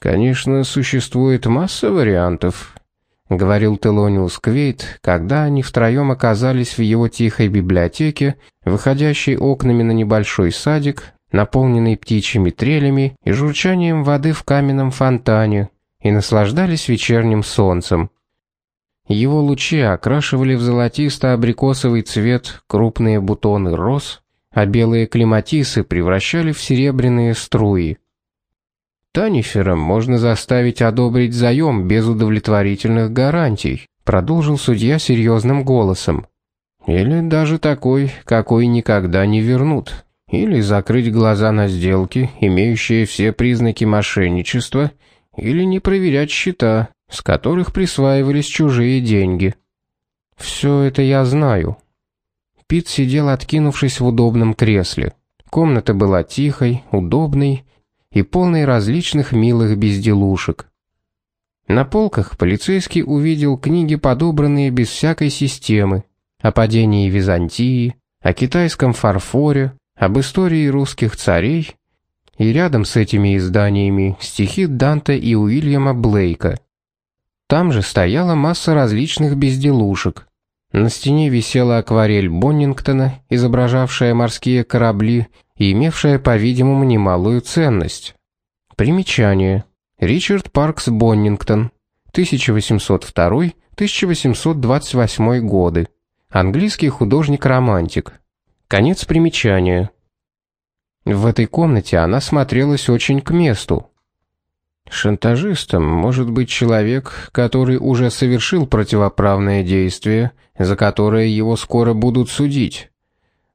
Конечно, существует масса вариантов, говорил Телониус Квейт, когда они втроем оказались в его тихой библиотеке, выходящей окнами на небольшой садик, наполненный птичьими трелями и журчанием воды в каменном фонтане, и наслаждались вечерним солнцем. Его лучи окрашивали в золотисто-абрикосовый цвет крупные бутоны роз, а белые клематисы превращали в серебряные струи. Танифера можно заставить одобрить заем без удовлетворительных гарантий, продолжил судья серьезным голосом. Или даже такой, какой никогда не вернут. Или закрыть глаза на сделки, имеющие все признаки мошенничества, или не проверять счета, с которых присваивались чужие деньги. Все это я знаю. Пит сидел, откинувшись в удобном кресле. Комната была тихой, удобной и полной различных милых безделушек. На полках полицейский увидел книги, подобранные без всякой системы, о падении Византии, о китайском фарфоре, об истории русских царей, и рядом с этими изданиями стихи Данте и Уильяма Блейка. Там же стояла масса различных безделушек. На стене висела акварель Боннингтона, изображавшая морские корабли и имевшая, по-видимому, немалую ценность. Примечание. Ричард Паркс Боннингтон, 1802-1828 годы. Английский художник-романтик. Конец примечания. В этой комнате она смотрелась очень к месту. Шантажистом может быть человек, который уже совершил противоправное действие, за которое его скоро будут судить,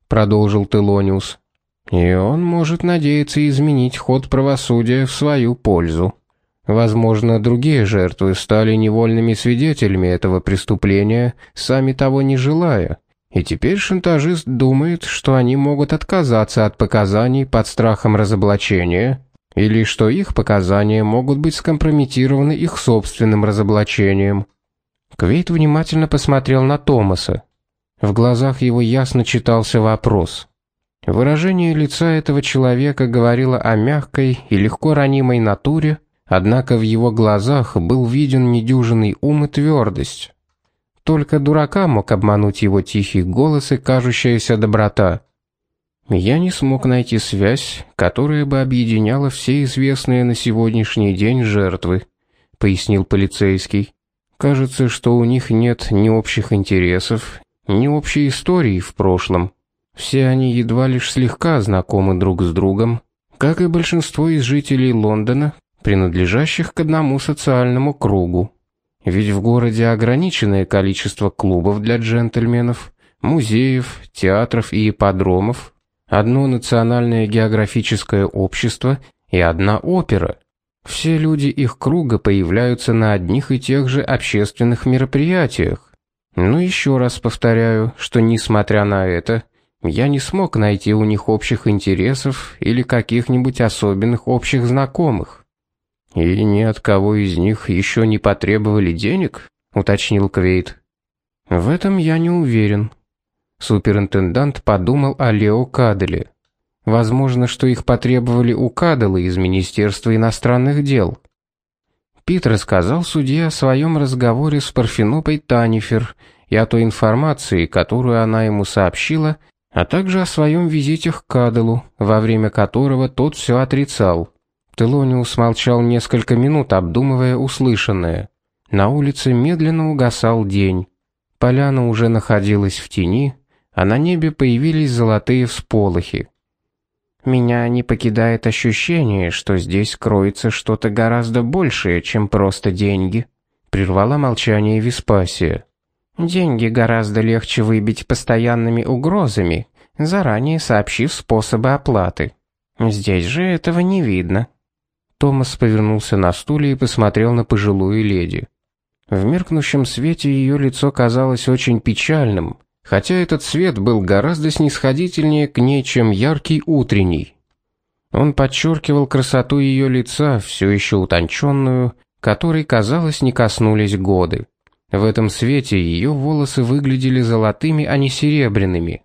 продолжил Телониус. И он может надеяться изменить ход правосудия в свою пользу. Возможно, другие жертвы стали невольными свидетелями этого преступления, сами того не желая. И теперь шантажист думает, что они могут отказаться от показаний под страхом разоблачения или что их показания могут быть скомпрометированы их собственным разоблачением. Квейт внимательно посмотрел на Томаса. В глазах его ясно читался вопрос. Выражение лица этого человека говорило о мягкой и легко ранимой натуре, однако в его глазах был виден недюжинный ум и твердость. Только дурака мог обмануть его тихий голос и кажущаяся доброта. Я не смог найти связь, которая бы объединяла все известные на сегодняшний день жертвы, пояснил полицейский. Кажется, что у них нет ни общих интересов, ни общей истории в прошлом. Все они едва лишь слегка знакомы друг с другом, как и большинство из жителей Лондона, принадлежащих к одному социальному кругу. Ведь в городе ограниченное количество клубов для джентльменов, музеев, театров и ипподромов, одно национальное географическое общество и одна опера. Все люди их круга появляются на одних и тех же общественных мероприятиях. Но еще раз повторяю, что несмотря на это, я не смог найти у них общих интересов или каких-нибудь особенных общих знакомых. И ни от кого из них еще не потребовали денег, уточнил Квейт. В этом я не уверен, Суперинтендант подумал о Лео Каделе. Возможно, что их потребовали у Кадела из Министерства иностранных дел. Пит рассказал судье о своем разговоре с Парфенопой Танифер и о той информации, которую она ему сообщила, а также о своем визите к Каделу, во время которого тот все отрицал. Телониус молчал несколько минут, обдумывая услышанное. На улице медленно угасал день. Поляна уже находилась в тени, а на небе появились золотые всполохи. Меня не покидает ощущение, что здесь кроется что-то гораздо большее, чем просто деньги, прервала молчание Веспасия. Деньги гораздо легче выбить постоянными угрозами, заранее сообщив способы оплаты. Здесь же этого не видно. Томас повернулся на стуле и посмотрел на пожилую леди. В меркнущем свете ее лицо казалось очень печальным, хотя этот свет был гораздо снисходительнее к ней, чем яркий утренний. Он подчеркивал красоту ее лица, все еще утонченную, которой, казалось, не коснулись годы. В этом свете ее волосы выглядели золотыми, а не серебряными.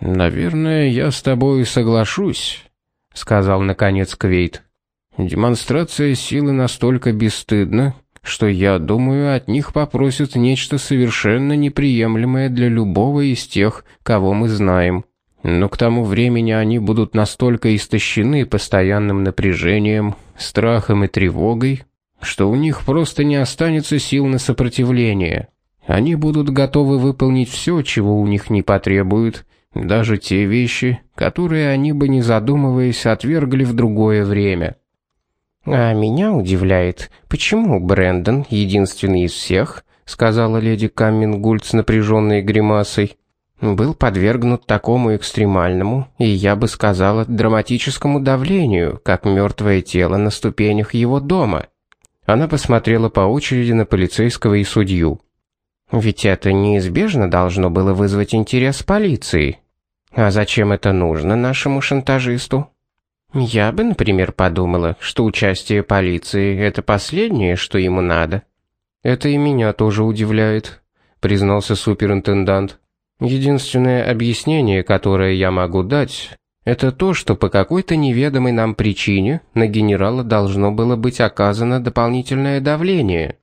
«Наверное, я с тобой соглашусь», — сказал наконец Квейт. Демонстрация силы настолько бесстыдна, что я думаю, от них попросят нечто совершенно неприемлемое для любого из тех, кого мы знаем. Но к тому времени они будут настолько истощены постоянным напряжением, страхом и тревогой, что у них просто не останется сил на сопротивление. Они будут готовы выполнить все, чего у них не потребуют, даже те вещи, которые они бы не задумываясь отвергли в другое время. А меня удивляет, почему Брэндон единственный из всех, сказала леди Каммингульд с напряженной гримасой, был подвергнут такому экстремальному и, я бы сказала, драматическому давлению, как мертвое тело на ступенях его дома. Она посмотрела по очереди на полицейского и судью. Ведь это неизбежно должно было вызвать интерес полиции. А зачем это нужно нашему шантажисту? Я бы, например, подумала, что участие полиции это последнее, что ему надо. Это и меня тоже удивляет, признался суперинтендант. Единственное объяснение, которое я могу дать, это то, что по какой-то неведомой нам причине на генерала должно было быть оказано дополнительное давление.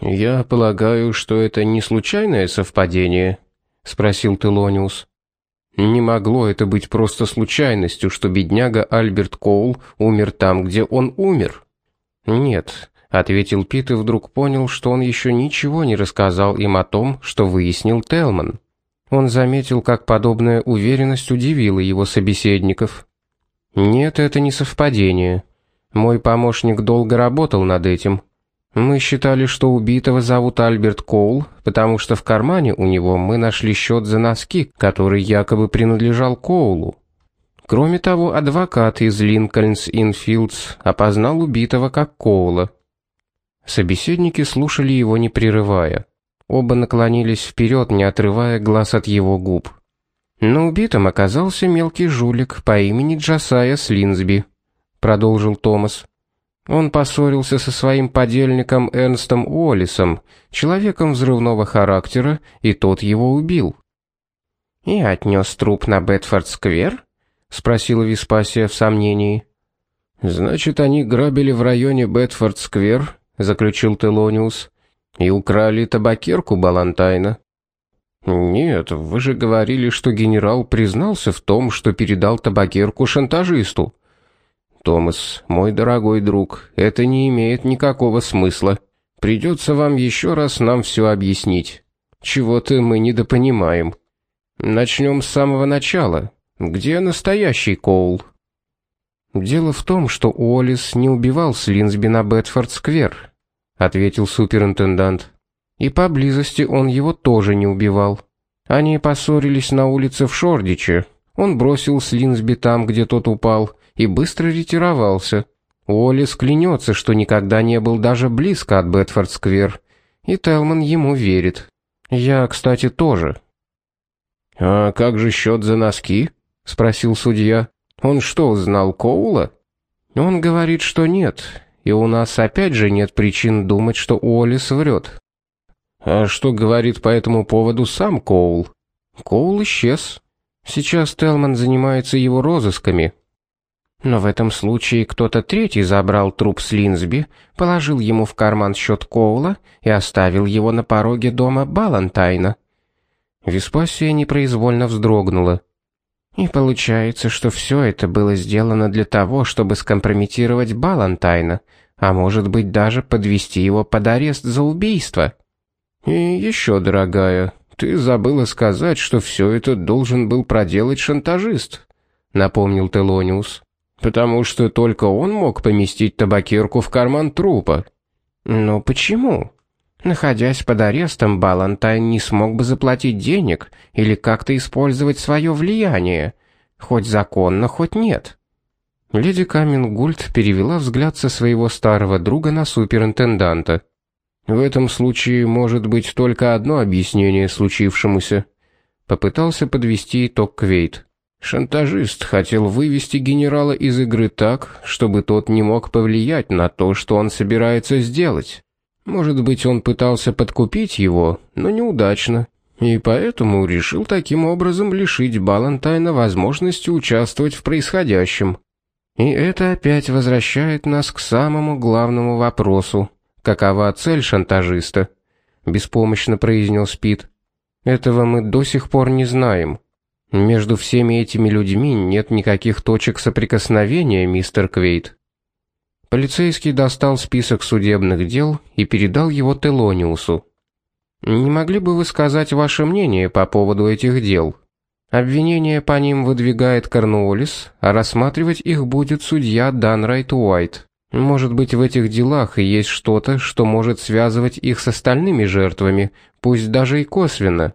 Я полагаю, что это не случайное совпадение, спросил Телониус. Не могло это быть просто случайностью, что бедняга Альберт Коул умер там, где он умер. Нет, ответил Пит и вдруг понял, что он еще ничего не рассказал им о том, что выяснил Телман. Он заметил, как подобная уверенность удивила его собеседников. Нет, это не совпадение. Мой помощник долго работал над этим. Мы считали, что убитого зовут Альберт Коул, потому что в кармане у него мы нашли счет за носки, который якобы принадлежал Коулу. Кроме того, адвокат из Линкольнс Инфилдс опознал убитого как Коула. Собеседники слушали его не прерывая. Оба наклонились вперед, не отрывая глаз от его губ. Но убитым оказался мелкий жулик по имени Джасая Слинсби, продолжил Томас. Он поссорился со своим подельником Эрнстом Уоллисом, человеком взрывного характера, и тот его убил. И отнес труп на Бетфорд-сквер? спросила Веспасия в сомнении. Значит, они грабили в районе Бетфорд-сквер, заключил Телониус, и украли табакерку Балантайна. Нет, вы же говорили, что генерал признался в том, что передал табакерку шантажисту. Томас, мой дорогой друг, это не имеет никакого смысла. Придется вам еще раз нам все объяснить. Чего-то мы недопонимаем. Начнем с самого начала. Где настоящий Коул? Дело в том, что Уоллес не убивал Слинсби на Бетфорд-сквер, ответил суперинтендант. И поблизости он его тоже не убивал. Они поссорились на улице в Шордиче. Он бросил Слинсби там, где тот упал, и быстро ретировался. Уоллес клянется, что никогда не был даже близко от Бетфорд-сквер, и Телман ему верит. Я, кстати, тоже. А как же счет за носки? спросил судья. Он что, знал Коула? Он говорит, что нет, и у нас опять же нет причин думать, что Уоллес врет. А что говорит по этому поводу сам Коул? Коул исчез. Сейчас Телман занимается его розысками. Но в этом случае кто-то третий забрал труп Слинсби, положил ему в карман счет Коула и оставил его на пороге дома Балантайна. Веспасия непроизвольно вздрогнула. И получается, что все это было сделано для того, чтобы скомпрометировать Балантайна, а может быть даже подвести его под арест за убийство. И еще, дорогая, ты забыла сказать, что все это должен был проделать шантажист, напомнил Телониус потому что только он мог поместить табакерку в карман трупа. Но почему? Находясь под арестом, Балантайн не смог бы заплатить денег или как-то использовать свое влияние, хоть законно, хоть нет. Леди Камингульд перевела взгляд со своего старого друга на суперинтенданта. В этом случае может быть только одно объяснение случившемуся. Попытался подвести итог Квейт. Шантажист хотел вывести генерала из игры так, чтобы тот не мог повлиять на то, что он собирается сделать. Может быть, он пытался подкупить его, но неудачно, и поэтому решил таким образом лишить Балантайна возможности участвовать в происходящем. И это опять возвращает нас к самому главному вопросу. Какова цель шантажиста? беспомощно произнес Пит. Этого мы до сих пор не знаем. Между всеми этими людьми нет никаких точек соприкосновения, мистер Квейт. Полицейский достал список судебных дел и передал его Телониусу. Не могли бы вы сказать ваше мнение по поводу этих дел? Обвинение по ним выдвигает Корнуоллис, а рассматривать их будет судья Данрайт Уайт. Может быть, в этих делах и есть что-то, что может связывать их с остальными жертвами, пусть даже и косвенно.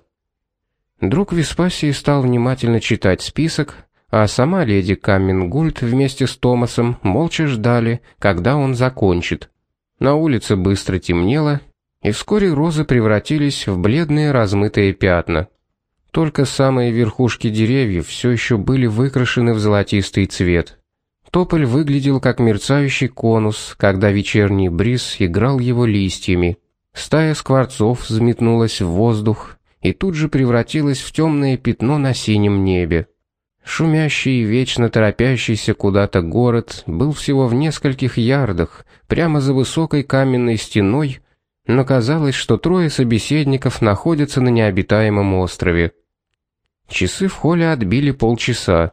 Друг Веспасии стал внимательно читать список, а сама леди Каммингульд вместе с Томасом молча ждали, когда он закончит. На улице быстро темнело, и вскоре розы превратились в бледные размытые пятна. Только самые верхушки деревьев все еще были выкрашены в золотистый цвет. Тополь выглядел как мерцающий конус, когда вечерний бриз играл его листьями. Стая скворцов взметнулась в воздух и тут же превратилась в темное пятно на синем небе. Шумящий и вечно торопящийся куда-то город был всего в нескольких ярдах, прямо за высокой каменной стеной, но казалось, что трое собеседников находятся на необитаемом острове. Часы в холле отбили полчаса.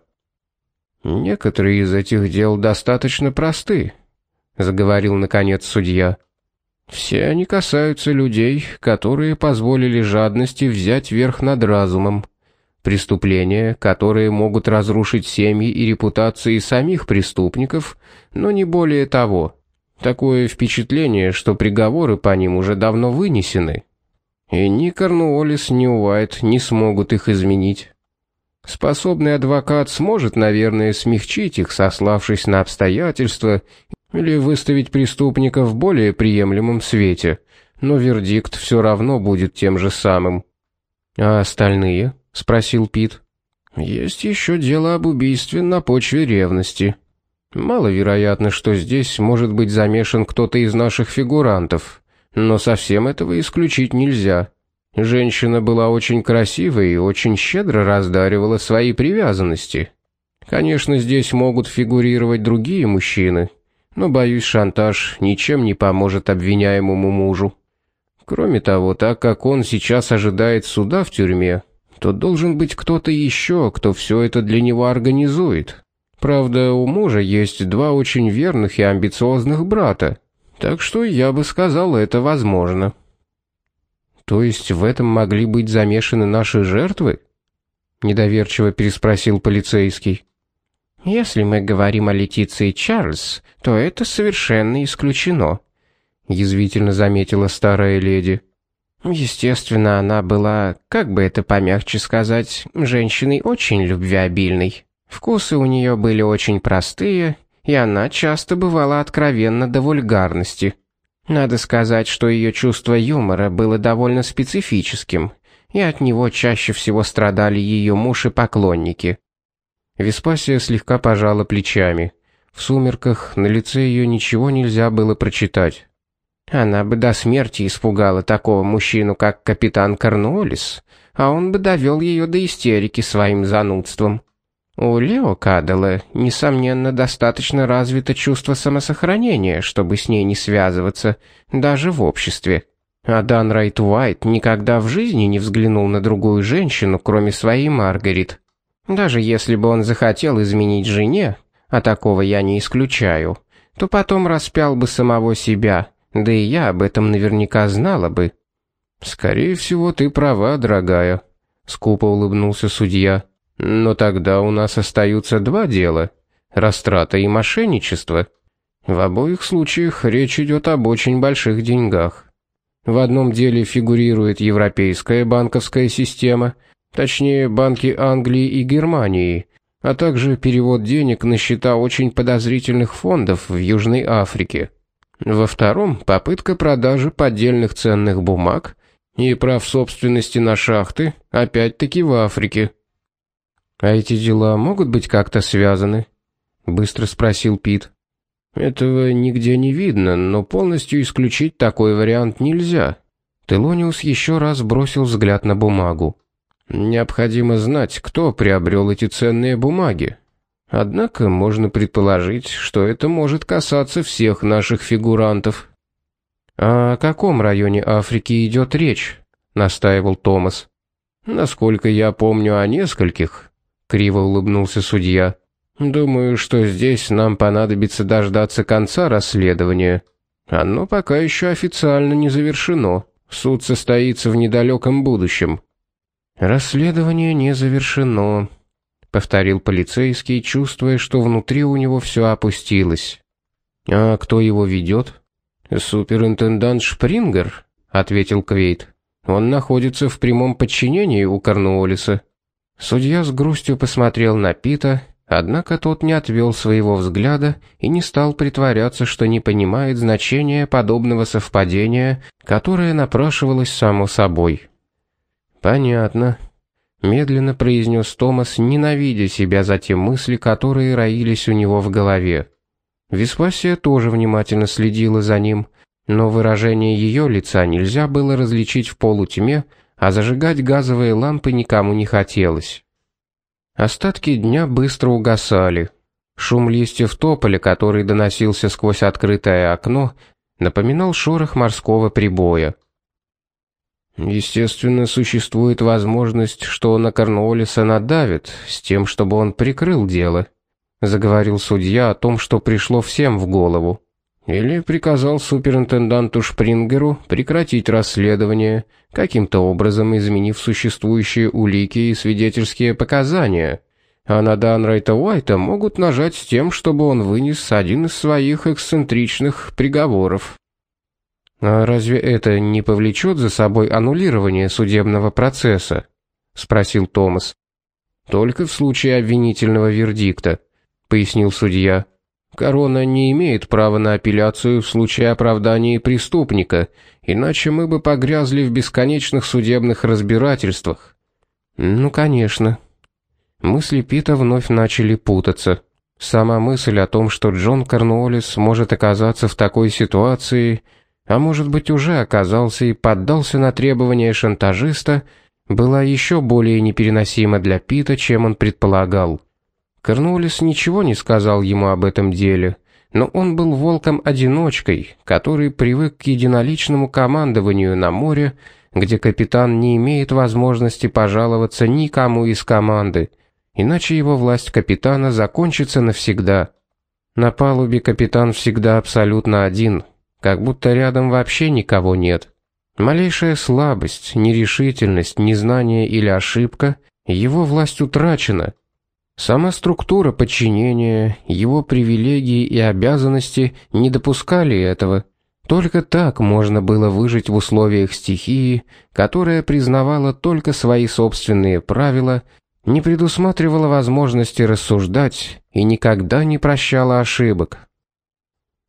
Некоторые из этих дел достаточно просты, заговорил наконец судья. Все они касаются людей, которые позволили жадности взять верх над разумом. Преступления, которые могут разрушить семьи и репутации самих преступников, но не более того. Такое впечатление, что приговоры по ним уже давно вынесены. И ни Корнуоллис, ни Уайт не смогут их изменить. Способный адвокат сможет, наверное, смягчить их, сославшись на обстоятельства или выставить преступника в более приемлемом свете, но вердикт все равно будет тем же самым. А остальные? Спросил Пит. Есть еще дело об убийстве на почве ревности. Маловероятно, что здесь может быть замешан кто-то из наших фигурантов, но совсем этого исключить нельзя. Женщина была очень красивой и очень щедро раздаривала свои привязанности. Конечно, здесь могут фигурировать другие мужчины, но боюсь, шантаж ничем не поможет обвиняемому мужу. Кроме того, так как он сейчас ожидает суда в тюрьме, то должен быть кто-то еще, кто все это для него организует. Правда, у мужа есть два очень верных и амбициозных брата, так что я бы сказал, это возможно. То есть в этом могли быть замешаны наши жертвы? недоверчиво переспросил полицейский. Если мы говорим о Летиции Чарльз, то это совершенно исключено, язвительно заметила старая леди. Естественно, она была, как бы это помягче сказать, женщиной очень любвеобильной. Вкусы у нее были очень простые, и она часто бывала откровенна до вульгарности. Надо сказать, что ее чувство юмора было довольно специфическим, и от него чаще всего страдали ее муж и поклонники. Веспасия слегка пожала плечами. В сумерках на лице ее ничего нельзя было прочитать. Она бы до смерти испугала такого мужчину, как капитан Корнуоллис, а он бы довел ее до истерики своим занудством. У Лео Кадала, несомненно, достаточно развито чувство самосохранения, чтобы с ней не связываться, даже в обществе. А Дан Райт Уайт никогда в жизни не взглянул на другую женщину, кроме своей Маргарет. Даже если бы он захотел изменить жене, а такого я не исключаю, то потом распял бы самого себя, да и я об этом наверняка знала бы. Скорее всего, ты права, дорогая, скупо улыбнулся судья. Но тогда у нас остаются два дела: растрата и мошенничество. В обоих случаях речь идет об очень больших деньгах. В одном деле фигурирует европейская банковская система, точнее банки Англии и Германии, а также перевод денег на счета очень подозрительных фондов в Южной Африке. Во втором попытка продажи поддельных ценных бумаг и прав собственности на шахты, опять-таки в Африке. А эти дела могут быть как-то связаны? быстро спросил Пит. Этого нигде не видно, но полностью исключить такой вариант нельзя. Телониус еще раз бросил взгляд на бумагу. Необходимо знать, кто приобрел эти ценные бумаги. Однако можно предположить, что это может касаться всех наших фигурантов. «А о каком районе Африки идет речь?» — настаивал Томас. «Насколько я помню о нескольких», — криво улыбнулся судья. «Думаю, что здесь нам понадобится дождаться конца расследования. Оно пока еще официально не завершено. Суд состоится в недалеком будущем». «Расследование не завершено», — повторил полицейский, чувствуя, что внутри у него все опустилось. «А кто его ведет?» «Суперинтендант Шпрингер», — ответил Квейт. «Он находится в прямом подчинении у Корнуоллиса». Судья с грустью посмотрел на Пита, однако тот не отвел своего взгляда и не стал притворяться, что не понимает значения подобного совпадения, которое напрашивалось само собой. «Понятно», — медленно произнес Томас, ненавидя себя за те мысли, которые роились у него в голове. Веспасия тоже внимательно следила за ним, но выражение ее лица нельзя было различить в полутьме, а зажигать газовые лампы никому не хотелось. Остатки дня быстро угасали. Шум листьев тополя, который доносился сквозь открытое окно, напоминал шорох морского прибоя. Естественно, существует возможность, что на Корнуоллиса надавит, с тем, чтобы он прикрыл дело заговорил судья о том, что пришло всем в голову. Или приказал суперинтенданту Шпрингеру прекратить расследование, каким-то образом изменив существующие улики и свидетельские показания. А на Данрайта Уайта могут нажать с тем, чтобы он вынес один из своих эксцентричных приговоров. А разве это не повлечет за собой аннулирование судебного процесса? спросил Томас. Только в случае обвинительного вердикта пояснил судья. Корона не имеет права на апелляцию в случае оправдания преступника, иначе мы бы погрязли в бесконечных судебных разбирательствах. Ну, конечно. Мысли Пита вновь начали путаться. Сама мысль о том, что Джон Корнуоллис может оказаться в такой ситуации, а может быть уже оказался и поддался на требования шантажиста, была еще более непереносима для Пита, чем он предполагал. Корнуоллис ничего не сказал ему об этом деле, но он был волком-одиночкой, который привык к единоличному командованию на море, где капитан не имеет возможности пожаловаться никому из команды, иначе его власть капитана закончится навсегда. На палубе капитан всегда абсолютно один, как будто рядом вообще никого нет. Малейшая слабость, нерешительность, незнание или ошибка, его власть утрачена, Сама структура подчинения, его привилегии и обязанности не допускали этого. Только так можно было выжить в условиях стихии, которая признавала только свои собственные правила, не предусматривала возможности рассуждать и никогда не прощала ошибок.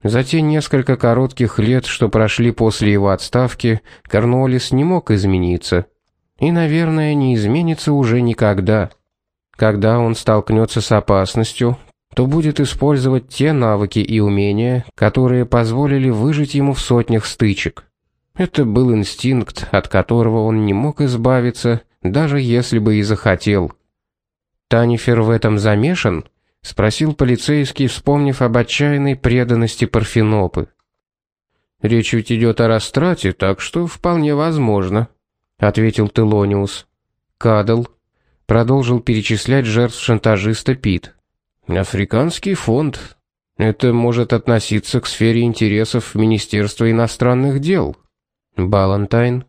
За те несколько коротких лет, что прошли после его отставки, Корнуоллис не мог измениться. И, наверное, не изменится уже никогда. Когда он столкнется с опасностью, то будет использовать те навыки и умения, которые позволили выжить ему в сотнях стычек. Это был инстинкт, от которого он не мог избавиться, даже если бы и захотел. Танифер в этом замешан? Спросил полицейский, вспомнив об отчаянной преданности Парфенопы. Речь ведь идет о растрате, так что вполне возможно, ответил Телониус. Кадл продолжил перечислять жертв шантажиста Пит. Африканский фонд. Это может относиться к сфере интересов Министерства иностранных дел. Балантайн.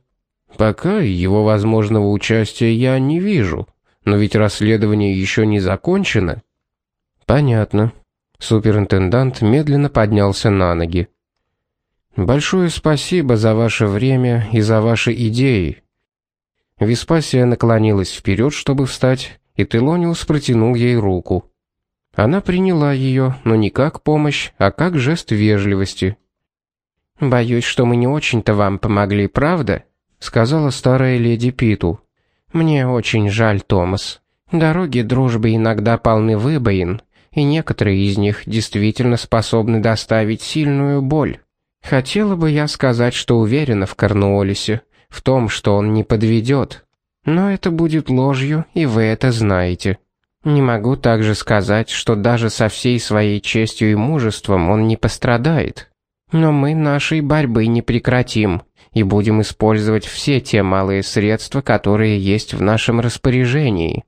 Пока его возможного участия я не вижу, но ведь расследование еще не закончено. Понятно. Суперинтендант медленно поднялся на ноги. Большое спасибо за ваше время и за ваши идеи. Веспасия наклонилась вперед, чтобы встать, и Телониус протянул ей руку. Она приняла ее, но не как помощь, а как жест вежливости. «Боюсь, что мы не очень-то вам помогли, правда?» — сказала старая леди Питу. «Мне очень жаль, Томас. Дороги дружбы иногда полны выбоин, и некоторые из них действительно способны доставить сильную боль. Хотела бы я сказать, что уверена в Корнуоллисе, в том, что он не подведет. Но это будет ложью, и вы это знаете. Не могу также сказать, что даже со всей своей честью и мужеством он не пострадает. Но мы нашей борьбы не прекратим и будем использовать все те малые средства, которые есть в нашем распоряжении.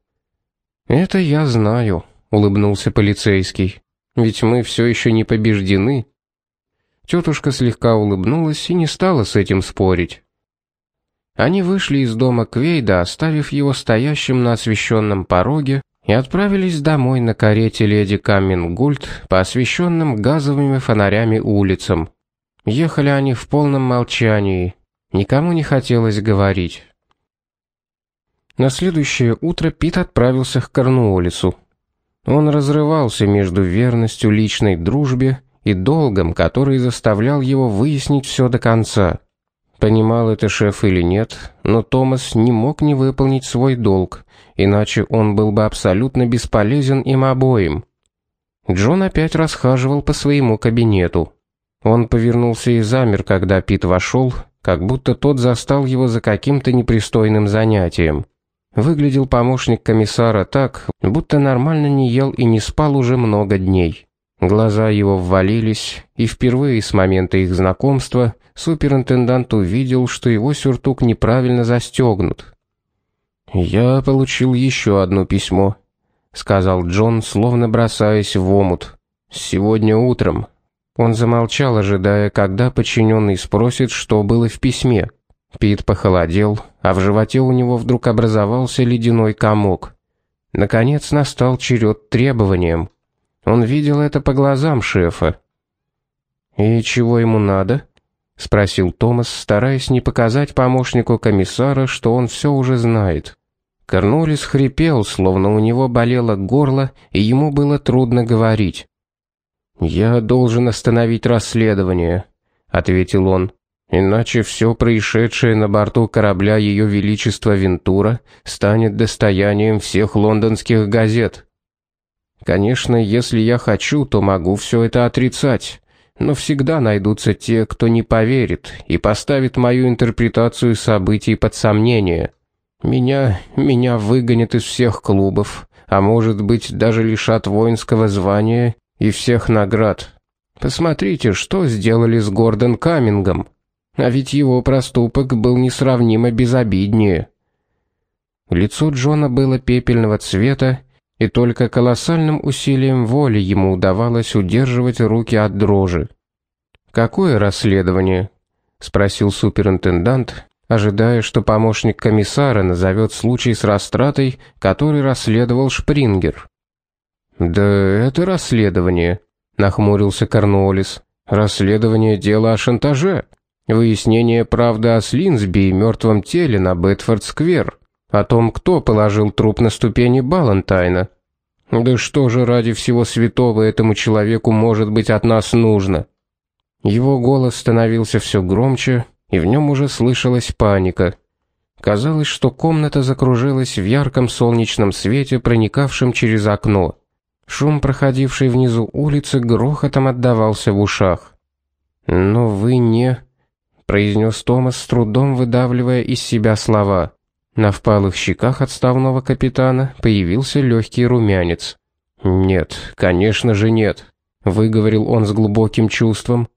Это я знаю, улыбнулся полицейский. Ведь мы все еще не побеждены. Тетушка слегка улыбнулась и не стала с этим спорить. Они вышли из дома Квейда, оставив его стоящим на освещенном пороге, и отправились домой на карете леди Каммингульт по освещенным газовыми фонарями улицам. Ехали они в полном молчании. Никому не хотелось говорить. На следующее утро Пит отправился к Корнуоллису. Он разрывался между верностью личной дружбе и долгом, который заставлял его выяснить все до конца. Понимал это шеф или нет, но Томас не мог не выполнить свой долг, иначе он был бы абсолютно бесполезен им обоим. Джон опять расхаживал по своему кабинету. Он повернулся и замер, когда Пит вошел, как будто тот застал его за каким-то непристойным занятием. Выглядел помощник комиссара так, будто нормально не ел и не спал уже много дней. Глаза его ввалились, и впервые с момента их знакомства суперинтендант увидел, что его сюртук неправильно застегнут. «Я получил еще одно письмо», — сказал Джон, словно бросаясь в омут. «Сегодня утром. Он замолчал, ожидая, когда подчиненный спросит, что было в письме. Пит похолодел, а в животе у него вдруг образовался ледяной комок. Наконец настал черед требованиям. Он видел это по глазам шефа. «И чего ему надо?» — спросил Томас, стараясь не показать помощнику комиссара, что он все уже знает. Корнолис хрипел, словно у него болело горло, и ему было трудно говорить. «Я должен остановить расследование», — ответил он. «Иначе все происшедшее на борту корабля Ее Величества Вентура станет достоянием всех лондонских газет. Конечно, если я хочу, то могу все это отрицать, но всегда найдутся те, кто не поверит и поставит мою интерпретацию событий под сомнение. Меня, меня выгонят из всех клубов, а может быть, даже лишат воинского звания и всех наград. Посмотрите, что сделали с Гордон Камингом. А ведь его проступок был несравнимо безобиднее. Лицо Джона было пепельного цвета, и только колоссальным усилием воли ему удавалось удерживать руки от дрожи. «Какое расследование?» — спросил суперинтендант, ожидая, что помощник комиссара назовет случай с растратой, который расследовал Шпрингер. «Да это расследование», — нахмурился Корнуоллис. «Расследование дела о шантаже. Выяснение правды о Слинсби и мертвом теле на Бетфорд-сквер. О том, кто положил труп на ступени Балантайна. Да что же ради всего святого этому человеку может быть от нас нужно?» Его голос становился все громче, и в нем уже слышалась паника. Казалось, что комната закружилась в ярком солнечном свете, проникавшем через окно. Шум, проходивший внизу улицы, грохотом отдавался в ушах. «Но вы не...» — произнес Томас, с трудом выдавливая из себя слова. На впалых щеках отставного капитана появился легкий румянец. «Нет, конечно же нет», — выговорил он с глубоким чувством.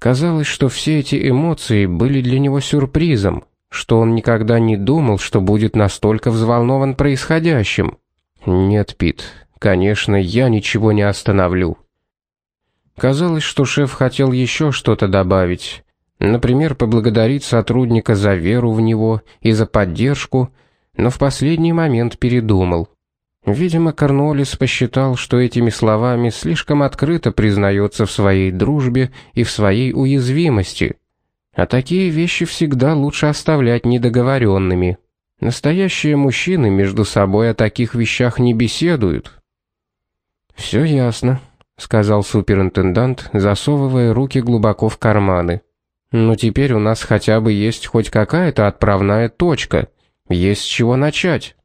Казалось, что все эти эмоции были для него сюрпризом, что он никогда не думал, что будет настолько взволнован происходящим. «Нет, Пит, Конечно, я ничего не остановлю. Казалось, что шеф хотел еще что-то добавить. Например, поблагодарить сотрудника за веру в него и за поддержку, но в последний момент передумал. Видимо, Корнолис посчитал, что этими словами слишком открыто признается в своей дружбе и в своей уязвимости. А такие вещи всегда лучше оставлять недоговоренными. Настоящие мужчины между собой о таких вещах не беседуют. «Все ясно», — сказал суперинтендант, засовывая руки глубоко в карманы. «Но теперь у нас хотя бы есть хоть какая-то отправная точка, есть с чего начать».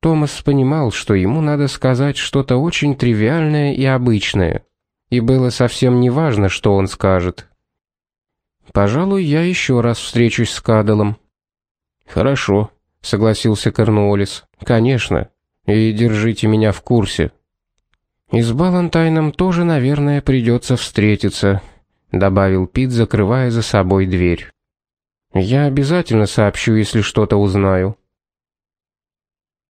Томас понимал, что ему надо сказать что-то очень тривиальное и обычное, и было совсем не важно, что он скажет. «Пожалуй, я еще раз встречусь с Кадалом». «Хорошо», — согласился Корнуоллис. «Конечно. И держите меня в курсе. И с Балантайном тоже, наверное, придется встретиться, добавил Пит, закрывая за собой дверь. Я обязательно сообщу, если что-то узнаю.